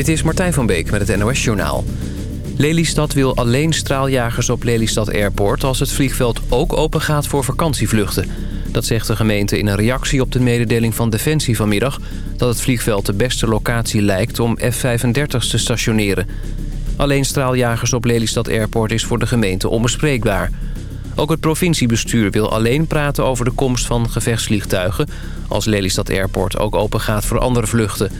Dit is Martijn van Beek met het NOS Journaal. Lelystad wil alleen straaljagers op Lelystad Airport... als het vliegveld ook open gaat voor vakantievluchten. Dat zegt de gemeente in een reactie op de mededeling van Defensie vanmiddag... dat het vliegveld de beste locatie lijkt om F-35 te stationeren. Alleen straaljagers op Lelystad Airport is voor de gemeente onbespreekbaar. Ook het provinciebestuur wil alleen praten over de komst van gevechtsvliegtuigen... als Lelystad Airport ook open gaat voor andere vluchten...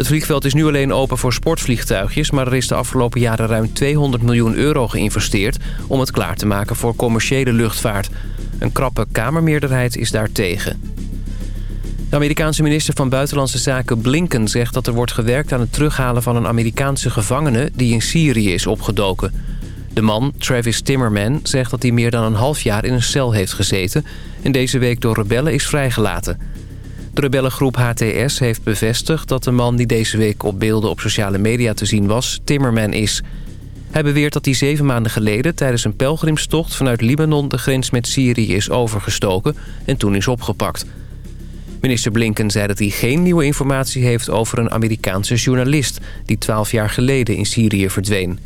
Het vliegveld is nu alleen open voor sportvliegtuigjes... maar er is de afgelopen jaren ruim 200 miljoen euro geïnvesteerd... om het klaar te maken voor commerciële luchtvaart. Een krappe kamermeerderheid is daartegen. De Amerikaanse minister van Buitenlandse Zaken Blinken zegt dat er wordt gewerkt aan het terughalen van een Amerikaanse gevangene die in Syrië is opgedoken. De man, Travis Timmerman, zegt dat hij meer dan een half jaar in een cel heeft gezeten... en deze week door rebellen is vrijgelaten. De rebellengroep HTS heeft bevestigd dat de man die deze week op beelden op sociale media te zien was, Timmerman is. Hij beweert dat hij zeven maanden geleden tijdens een pelgrimstocht vanuit Libanon de grens met Syrië is overgestoken en toen is opgepakt. Minister Blinken zei dat hij geen nieuwe informatie heeft over een Amerikaanse journalist die twaalf jaar geleden in Syrië verdween.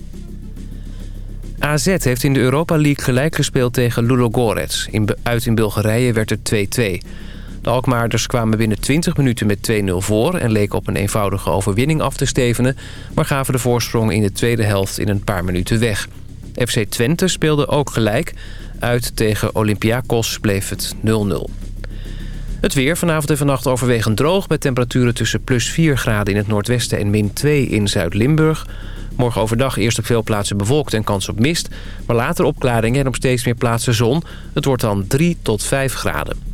AZ heeft in de Europa League gelijk gespeeld tegen Ludogorets. In, uit in Bulgarije werd het 2-2. De Alkmaarders kwamen binnen 20 minuten met 2-0 voor... en leken op een eenvoudige overwinning af te stevenen... maar gaven de voorsprong in de tweede helft in een paar minuten weg. FC Twente speelde ook gelijk. Uit tegen Olympiakos bleef het 0-0. Het weer vanavond en vannacht overwegend droog... met temperaturen tussen plus 4 graden in het noordwesten en min 2 in Zuid-Limburg. Morgen overdag eerst op veel plaatsen bewolkt en kans op mist... maar later opklaringen en op steeds meer plaatsen zon. Het wordt dan 3 tot 5 graden.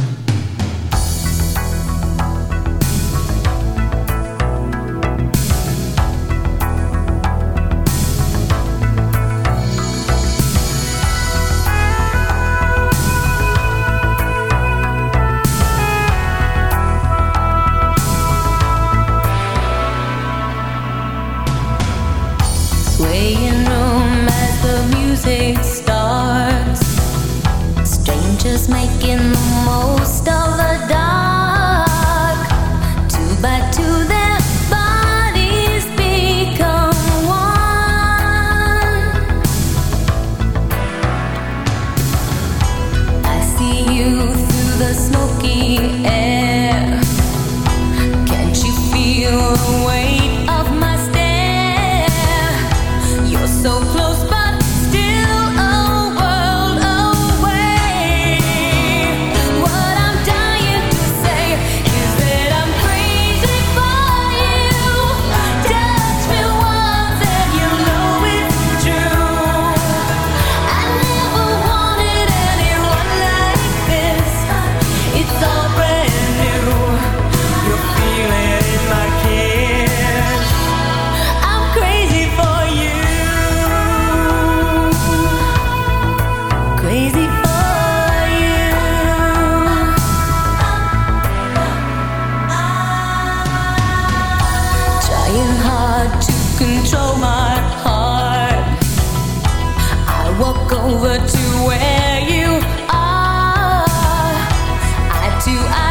Walk over to where you are. Eye to eye,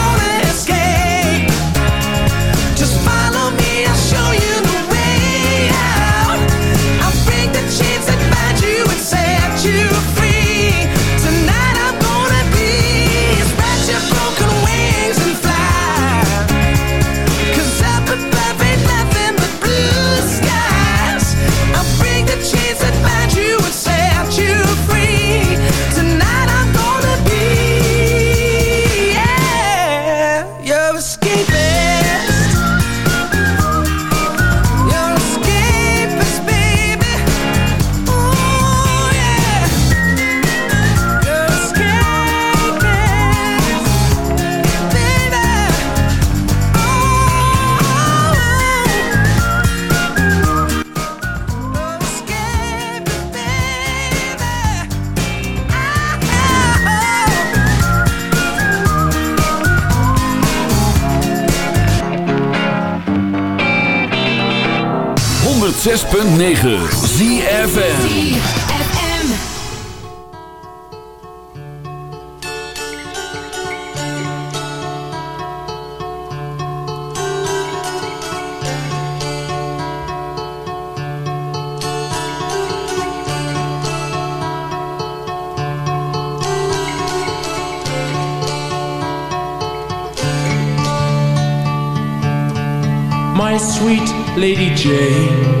106.9 ZFN sweet Lady Jane.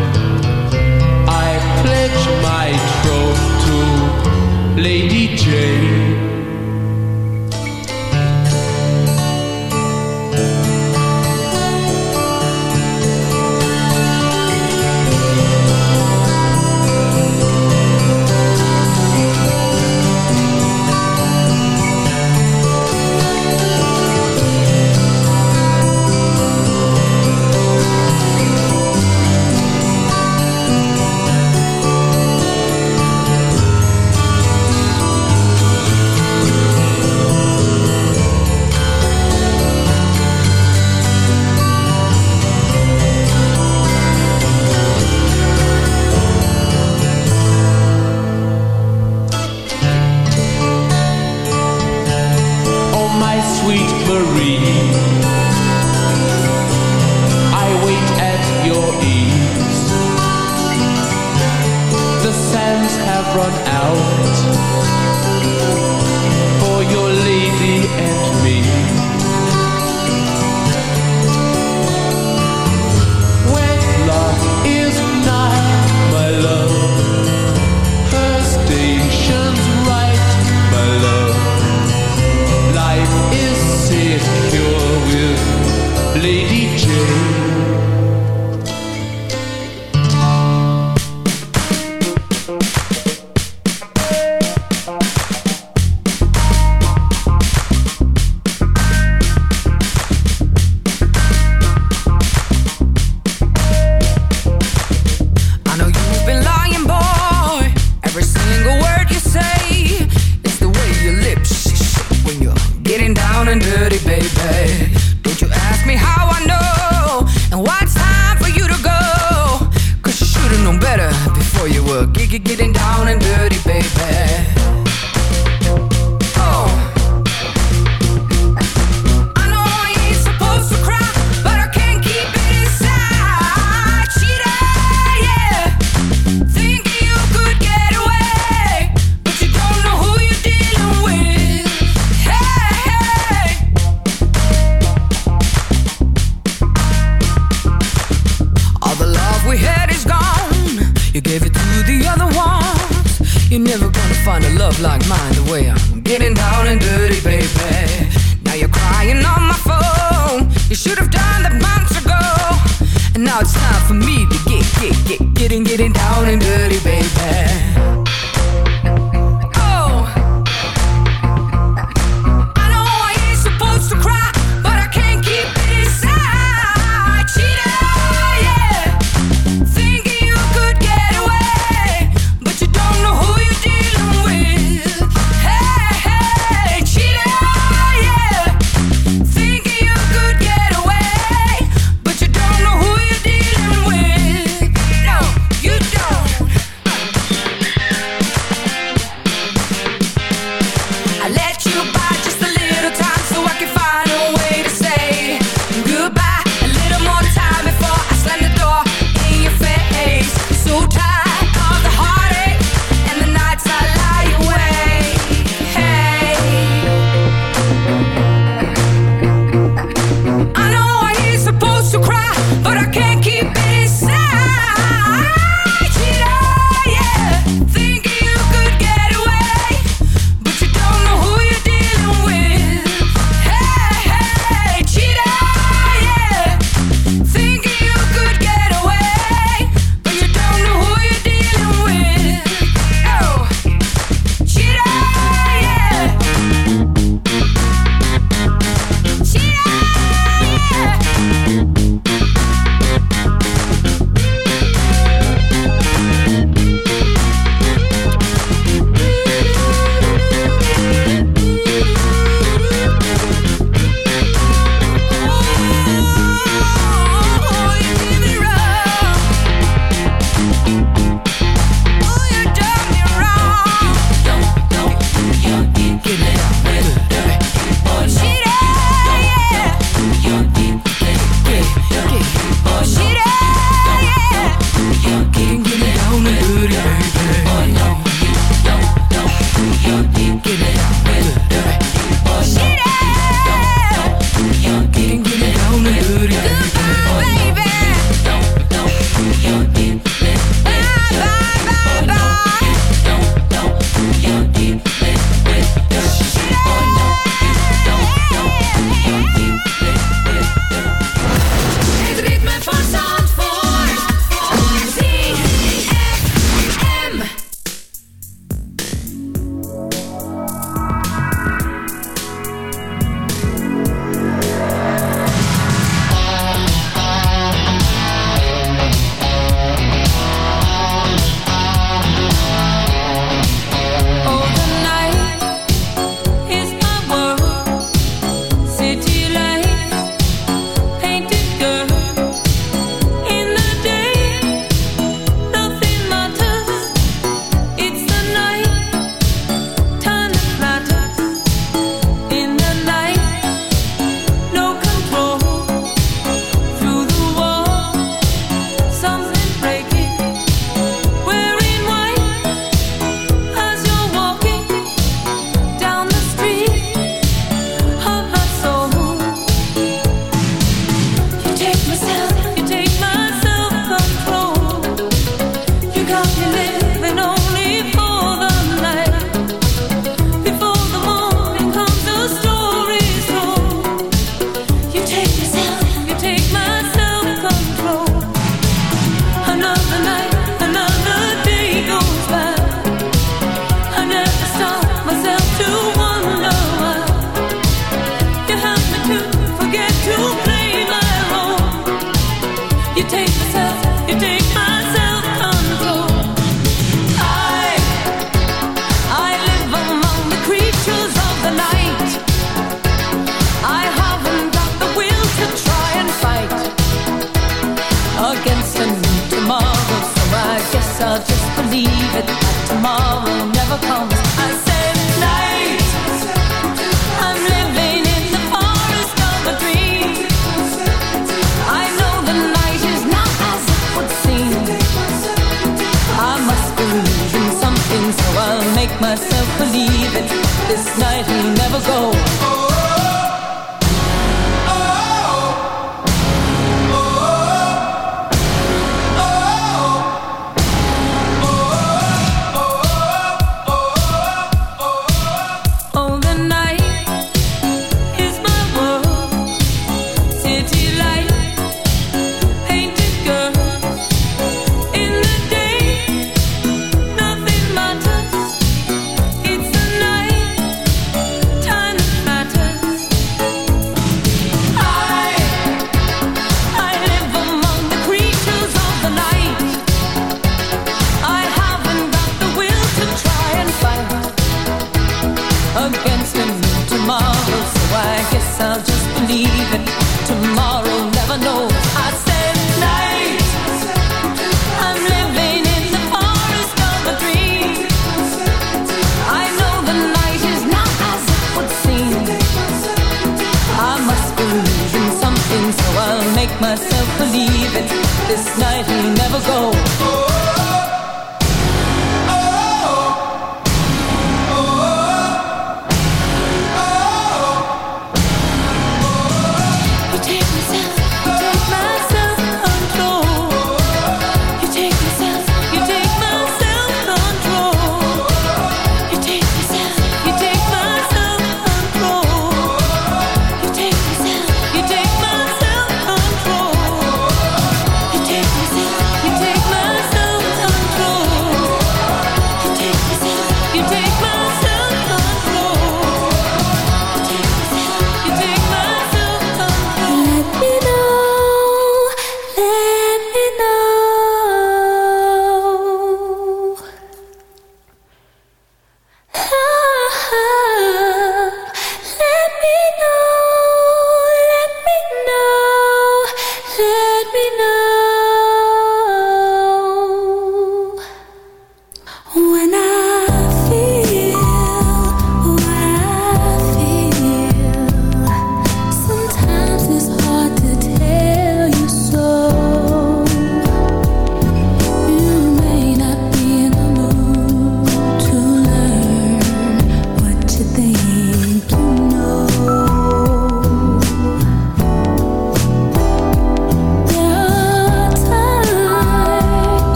Lady Jane.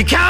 You count.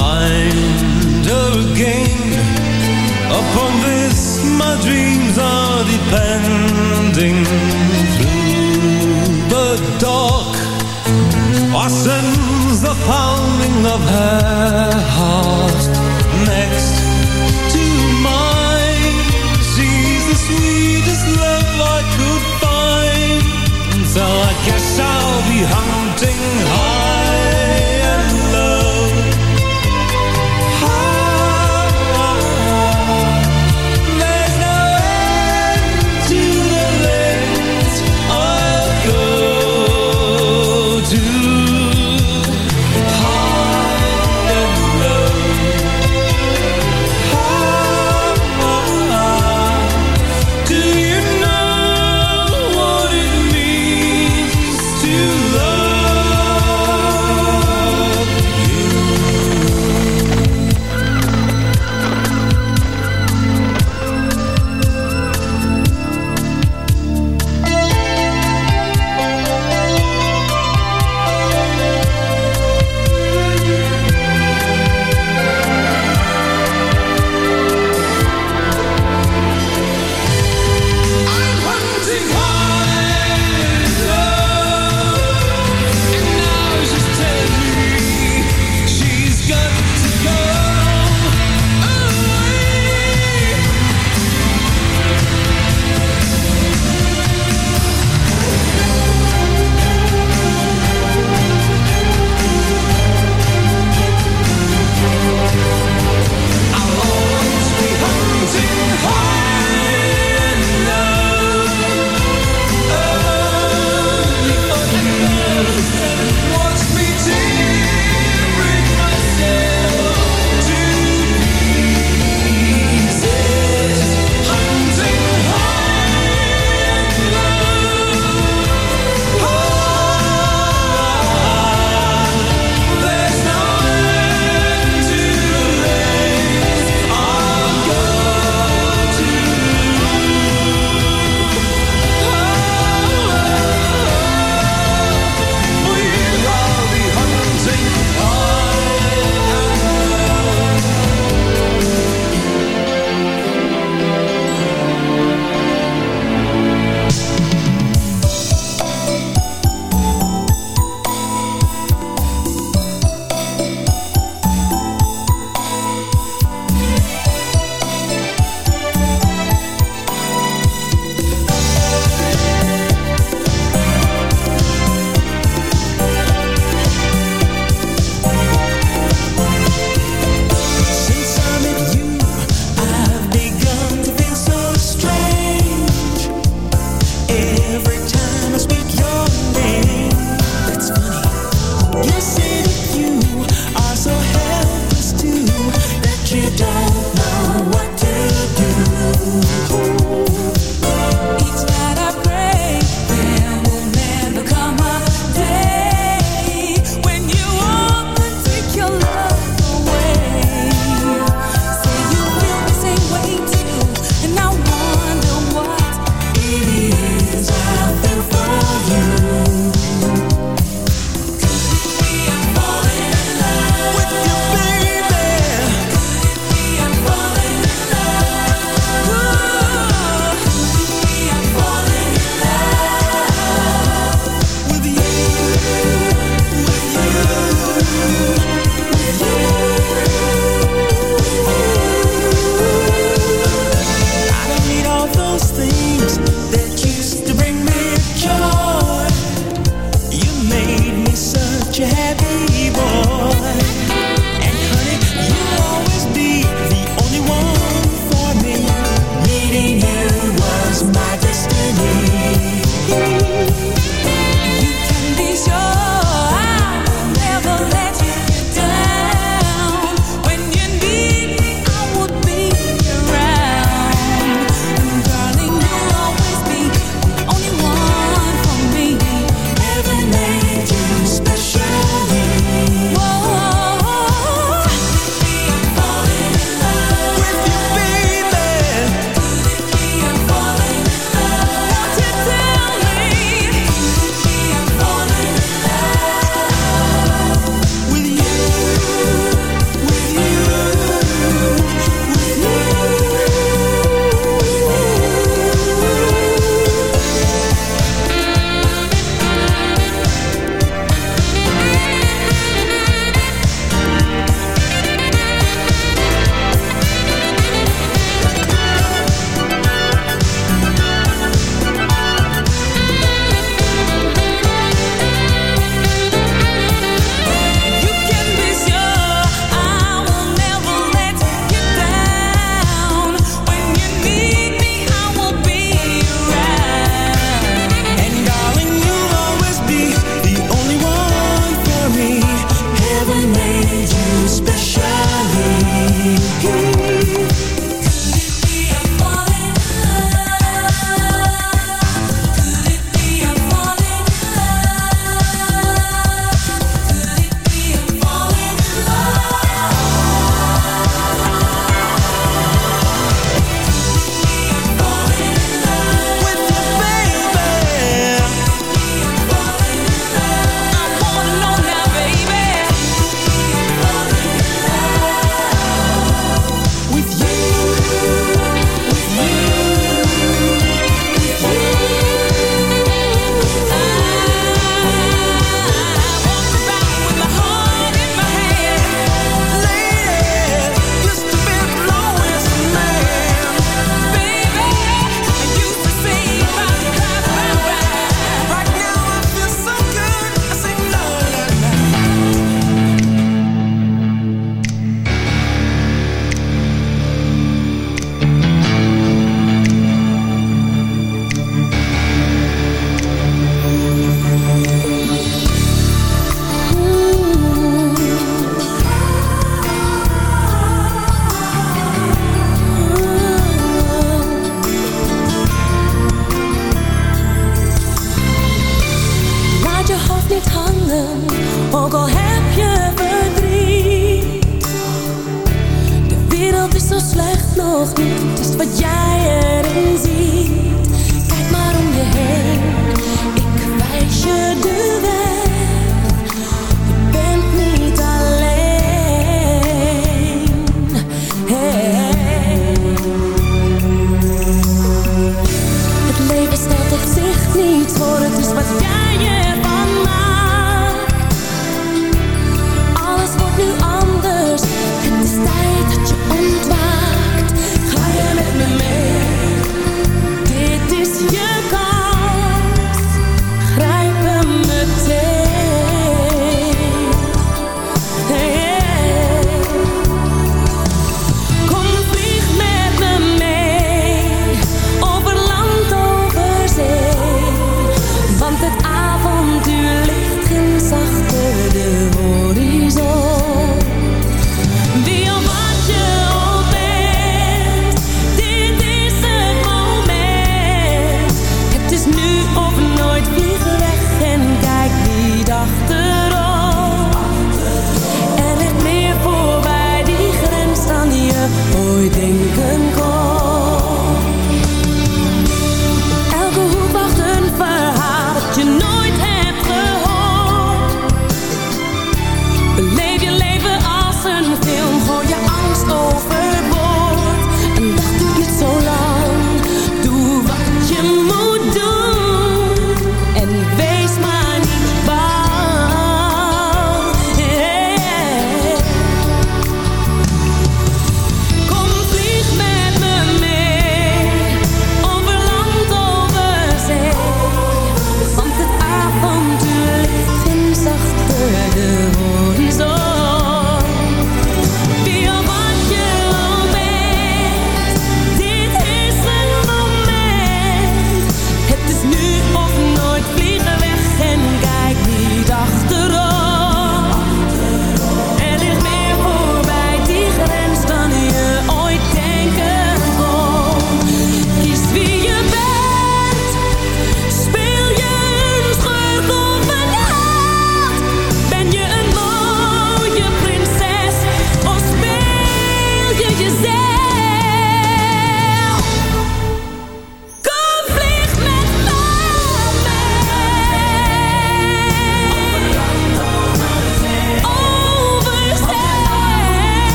find her again. Upon this, my dreams are depending. Through the dark, I sense the pounding of her heart. Next to mine, she's the sweetest love I could find. So I guess I'll be hungry.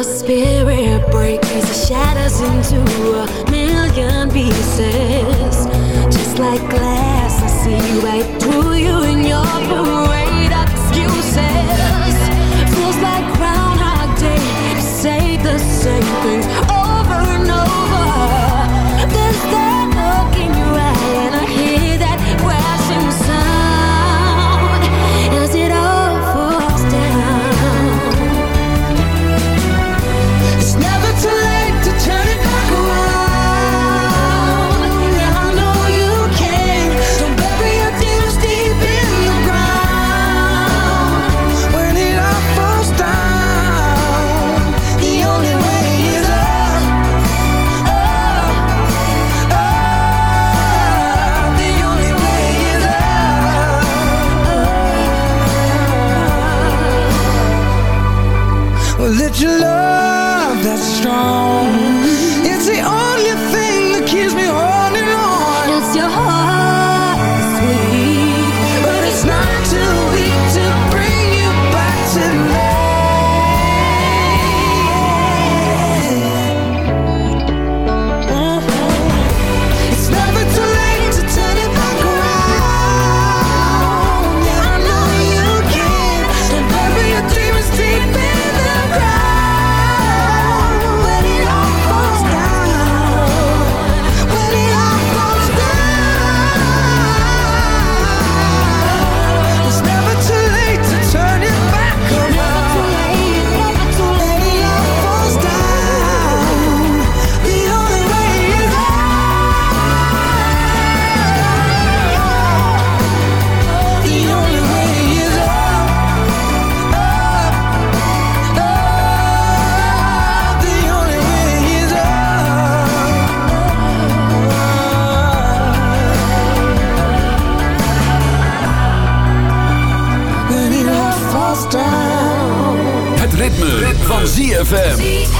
your spirit break as it shatters into a million pieces. Just like glass, I see right through you and your parade of excuses. Feels like Groundhog Day, you say the same things Well, it's your love that's strong. It's the only thing ZFM.